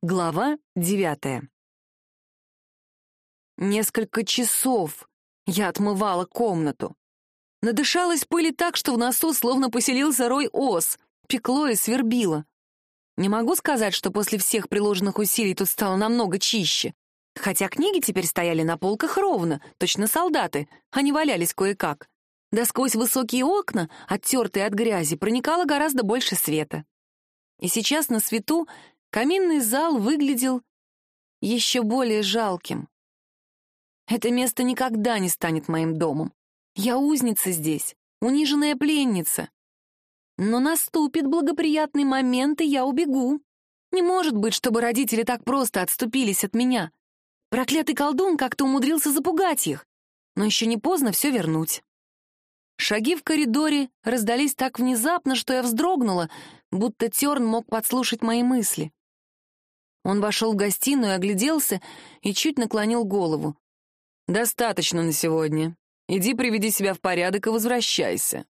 Глава девятая. Несколько часов я отмывала комнату. Надышалась пыли так, что в носу словно поселился рой ос, пекло и свербило. Не могу сказать, что после всех приложенных усилий тут стало намного чище. Хотя книги теперь стояли на полках ровно, точно солдаты, они валялись кое-как. Да сквозь высокие окна, оттертые от грязи, проникало гораздо больше света. И сейчас на свету каминный зал выглядел еще более жалким. Это место никогда не станет моим домом. Я узница здесь, униженная пленница. Но наступит благоприятный момент, и я убегу. Не может быть, чтобы родители так просто отступились от меня. Проклятый колдун как-то умудрился запугать их. Но еще не поздно все вернуть. Шаги в коридоре раздались так внезапно, что я вздрогнула, будто Терн мог подслушать мои мысли. Он вошел в гостиную, огляделся и чуть наклонил голову. «Достаточно на сегодня. Иди приведи себя в порядок и возвращайся».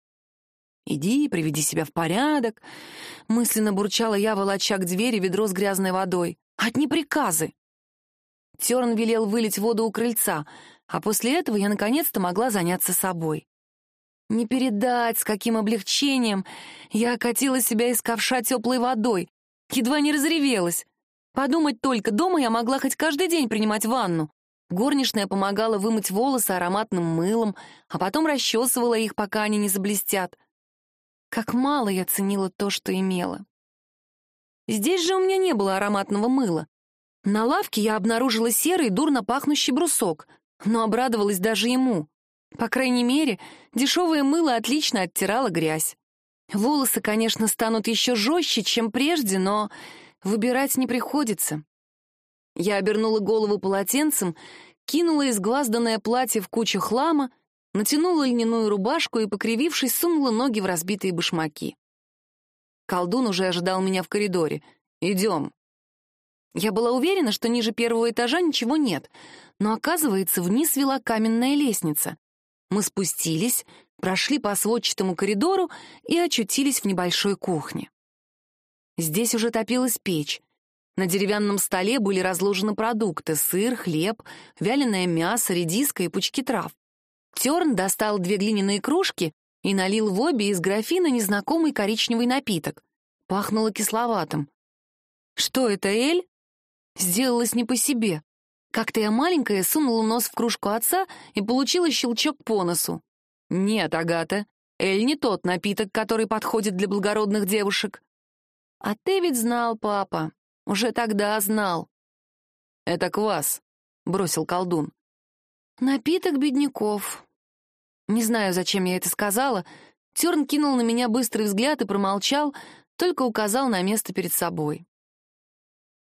«Иди, приведи себя в порядок», — мысленно бурчала я, волоча к двери ведро с грязной водой. «Одни приказы». Терн велел вылить воду у крыльца, а после этого я наконец-то могла заняться собой. Не передать, с каким облегчением я окатила себя из ковша теплой водой, едва не разревелась. Подумать только, дома я могла хоть каждый день принимать ванну. Горничная помогала вымыть волосы ароматным мылом, а потом расчесывала их, пока они не заблестят. Как мало я ценила то, что имела. Здесь же у меня не было ароматного мыла. На лавке я обнаружила серый, дурно пахнущий брусок, но обрадовалась даже ему. По крайней мере, дешевое мыло отлично оттирало грязь. Волосы, конечно, станут еще жестче, чем прежде, но выбирать не приходится. Я обернула голову полотенцем, кинула изгвазданное платье в кучу хлама, натянула льняную рубашку и, покривившись, сунула ноги в разбитые башмаки. Колдун уже ожидал меня в коридоре. «Идем». Я была уверена, что ниже первого этажа ничего нет, но, оказывается, вниз вела каменная лестница. Мы спустились, прошли по сводчатому коридору и очутились в небольшой кухне. Здесь уже топилась печь. На деревянном столе были разложены продукты — сыр, хлеб, вяленое мясо, редиска и пучки трав. Терн достал две глиняные кружки и налил в обе из графина незнакомый коричневый напиток. Пахнуло кисловатым. «Что это, Эль?» Сделалось не по себе. Как-то я маленькая сунула нос в кружку отца и получила щелчок по носу. «Нет, Агата, Эль не тот напиток, который подходит для благородных девушек». «А ты ведь знал, папа. Уже тогда знал». «Это квас», — бросил колдун. «Напиток бедняков». Не знаю, зачем я это сказала. Терн кинул на меня быстрый взгляд и промолчал, только указал на место перед собой.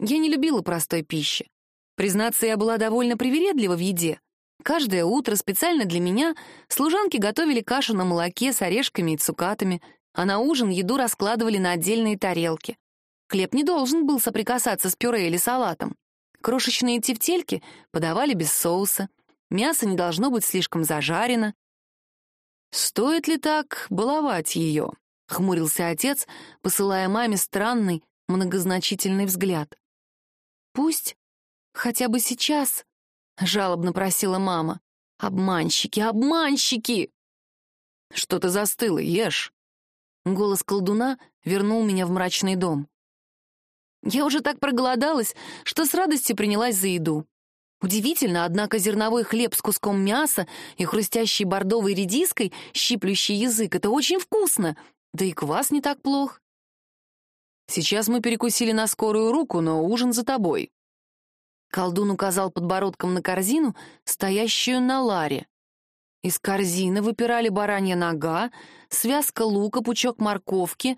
Я не любила простой пищи. Признаться, я была довольно привередлива в еде. Каждое утро специально для меня служанки готовили кашу на молоке с орешками и цукатами, а на ужин еду раскладывали на отдельные тарелки. Хлеб не должен был соприкасаться с пюре или салатом. Крошечные тефтельки подавали без соуса. Мясо не должно быть слишком зажарено. «Стоит ли так баловать ее?» — хмурился отец, посылая маме странный, многозначительный взгляд. «Пусть хотя бы сейчас», — жалобно просила мама. «Обманщики, обманщики!» «Что ты застыла? Ешь!» Голос колдуна вернул меня в мрачный дом. Я уже так проголодалась, что с радостью принялась за еду. Удивительно, однако зерновой хлеб с куском мяса и хрустящей бордовой редиской, щиплющий язык, это очень вкусно, да и квас не так плох. Сейчас мы перекусили на скорую руку, но ужин за тобой. Колдун указал подбородком на корзину, стоящую на ларе. Из корзины выпирали баранья нога, связка лука, пучок морковки.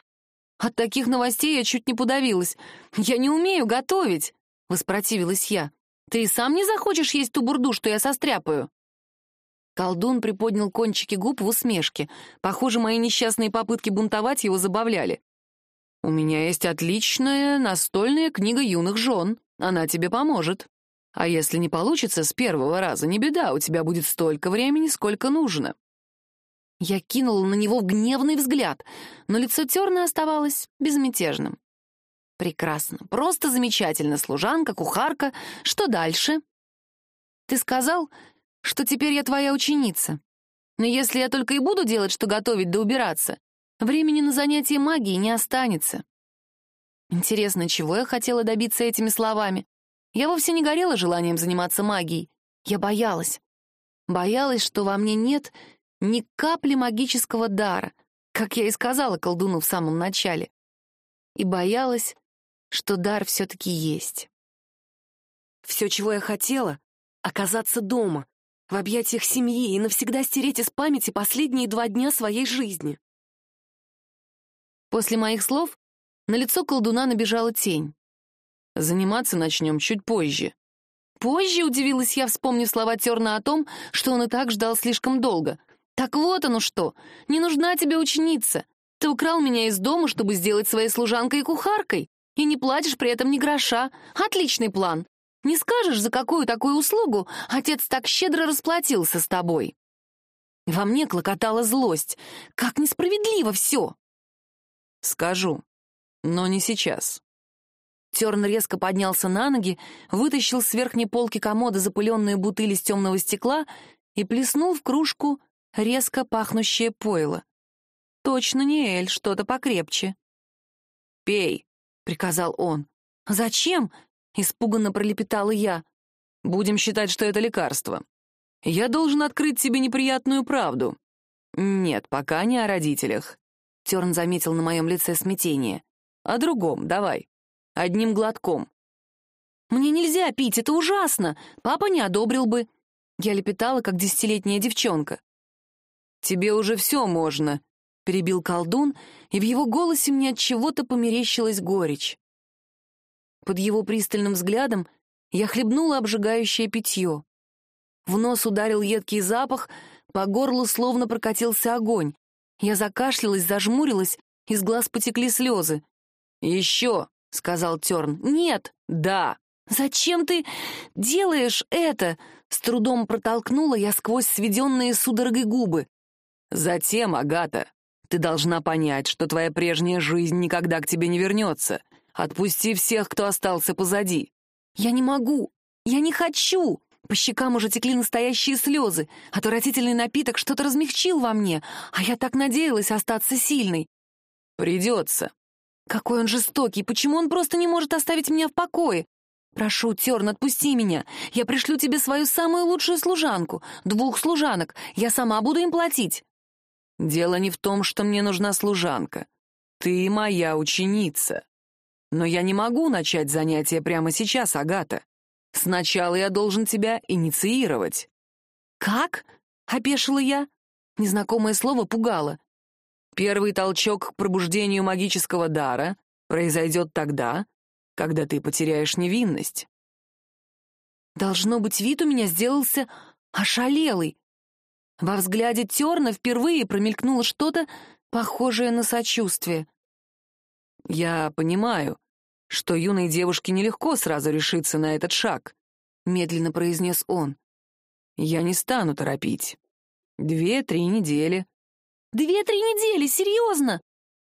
От таких новостей я чуть не подавилась. «Я не умею готовить!» — воспротивилась я. «Ты и сам не захочешь есть ту бурду, что я состряпаю?» Колдун приподнял кончики губ в усмешке. Похоже, мои несчастные попытки бунтовать его забавляли. «У меня есть отличная настольная книга юных жен. Она тебе поможет. А если не получится с первого раза, не беда, у тебя будет столько времени, сколько нужно». Я кинула на него гневный взгляд, но лицо Терна оставалось безмятежным. Прекрасно. Просто замечательно. Служанка, кухарка. Что дальше? Ты сказал, что теперь я твоя ученица. Но если я только и буду делать, что готовить да убираться, времени на занятия магией не останется. Интересно, чего я хотела добиться этими словами? Я вовсе не горела желанием заниматься магией. Я боялась. Боялась, что во мне нет ни капли магического дара, как я и сказала колдуну в самом начале. И боялась, что дар все-таки есть. Все, чего я хотела — оказаться дома, в объятиях семьи и навсегда стереть из памяти последние два дня своей жизни. После моих слов на лицо колдуна набежала тень. «Заниматься начнем чуть позже». «Позже?» — удивилась я, вспомнив слова Терна о том, что он и так ждал слишком долго. «Так вот оно что! Не нужна тебе ученица! Ты украл меня из дома, чтобы сделать своей служанкой и кухаркой, и не платишь при этом ни гроша. Отличный план! Не скажешь, за какую такую услугу отец так щедро расплатился с тобой?» Во мне клокотала злость. Как несправедливо все! «Скажу, но не сейчас». Терн резко поднялся на ноги, вытащил с верхней полки комода запыленную бутыль из темного стекла и плеснул в кружку резко пахнущее пойло. Точно не эль, что-то покрепче. «Пей», — приказал он. «Зачем?» — испуганно пролепетала я. «Будем считать, что это лекарство. Я должен открыть тебе неприятную правду. Нет, пока не о родителях». Терн заметил на моем лице смятение. «О другом, давай. Одним глотком». «Мне нельзя пить, это ужасно. Папа не одобрил бы». Я лепетала, как десятилетняя девчонка. «Тебе уже все можно», — перебил колдун, и в его голосе мне от чего-то померещилась горечь. Под его пристальным взглядом я хлебнула обжигающее питье. В нос ударил едкий запах, по горлу словно прокатился огонь. Я закашлялась, зажмурилась, из глаз потекли слезы. «Еще», — сказал Терн. «Нет». «Да». «Зачем ты делаешь это?» С трудом протолкнула я сквозь сведенные судорогой губы. Затем, Агата, ты должна понять, что твоя прежняя жизнь никогда к тебе не вернется. Отпусти всех, кто остался позади. Я не могу. Я не хочу. По щекам уже текли настоящие слезы. Отвратительный напиток что-то размягчил во мне, а я так надеялась остаться сильной. Придется. Какой он жестокий. Почему он просто не может оставить меня в покое? «Прошу, Терн, отпусти меня. Я пришлю тебе свою самую лучшую служанку. Двух служанок. Я сама буду им платить». Дело не в том, что мне нужна служанка. Ты моя ученица. Но я не могу начать занятия прямо сейчас, Агата. Сначала я должен тебя инициировать. Как? опешила я. Незнакомое слово пугало. Первый толчок к пробуждению магического дара произойдет тогда, когда ты потеряешь невинность. Должно быть, вид у меня сделался ошалелый. Во взгляде Терна впервые промелькнуло что-то похожее на сочувствие. «Я понимаю, что юной девушке нелегко сразу решиться на этот шаг», — медленно произнес он. «Я не стану торопить. Две-три недели». «Две-три недели? Серьезно?»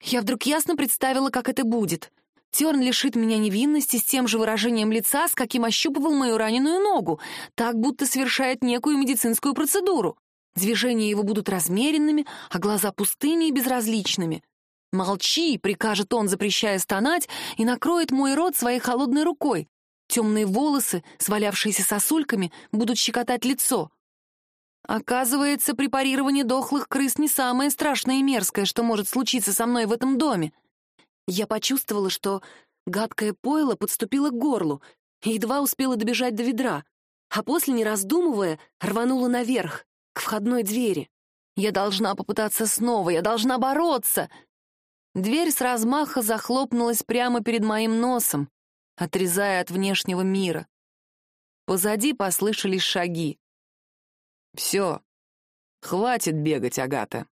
Я вдруг ясно представила, как это будет. Терн лишит меня невинности с тем же выражением лица, с каким ощупывал мою раненую ногу, так будто совершает некую медицинскую процедуру. Движения его будут размеренными, а глаза пустыми и безразличными. «Молчи!» — прикажет он, запрещая стонать, и накроет мой рот своей холодной рукой. Темные волосы, свалявшиеся сосульками, будут щекотать лицо. Оказывается, препарирование дохлых крыс не самое страшное и мерзкое, что может случиться со мной в этом доме. Я почувствовала, что гадкое пойло подступило к горлу, и едва успела добежать до ведра, а после, не раздумывая, рванула наверх к входной двери. Я должна попытаться снова, я должна бороться. Дверь с размаха захлопнулась прямо перед моим носом, отрезая от внешнего мира. Позади послышались шаги. «Все, хватит бегать, Агата»,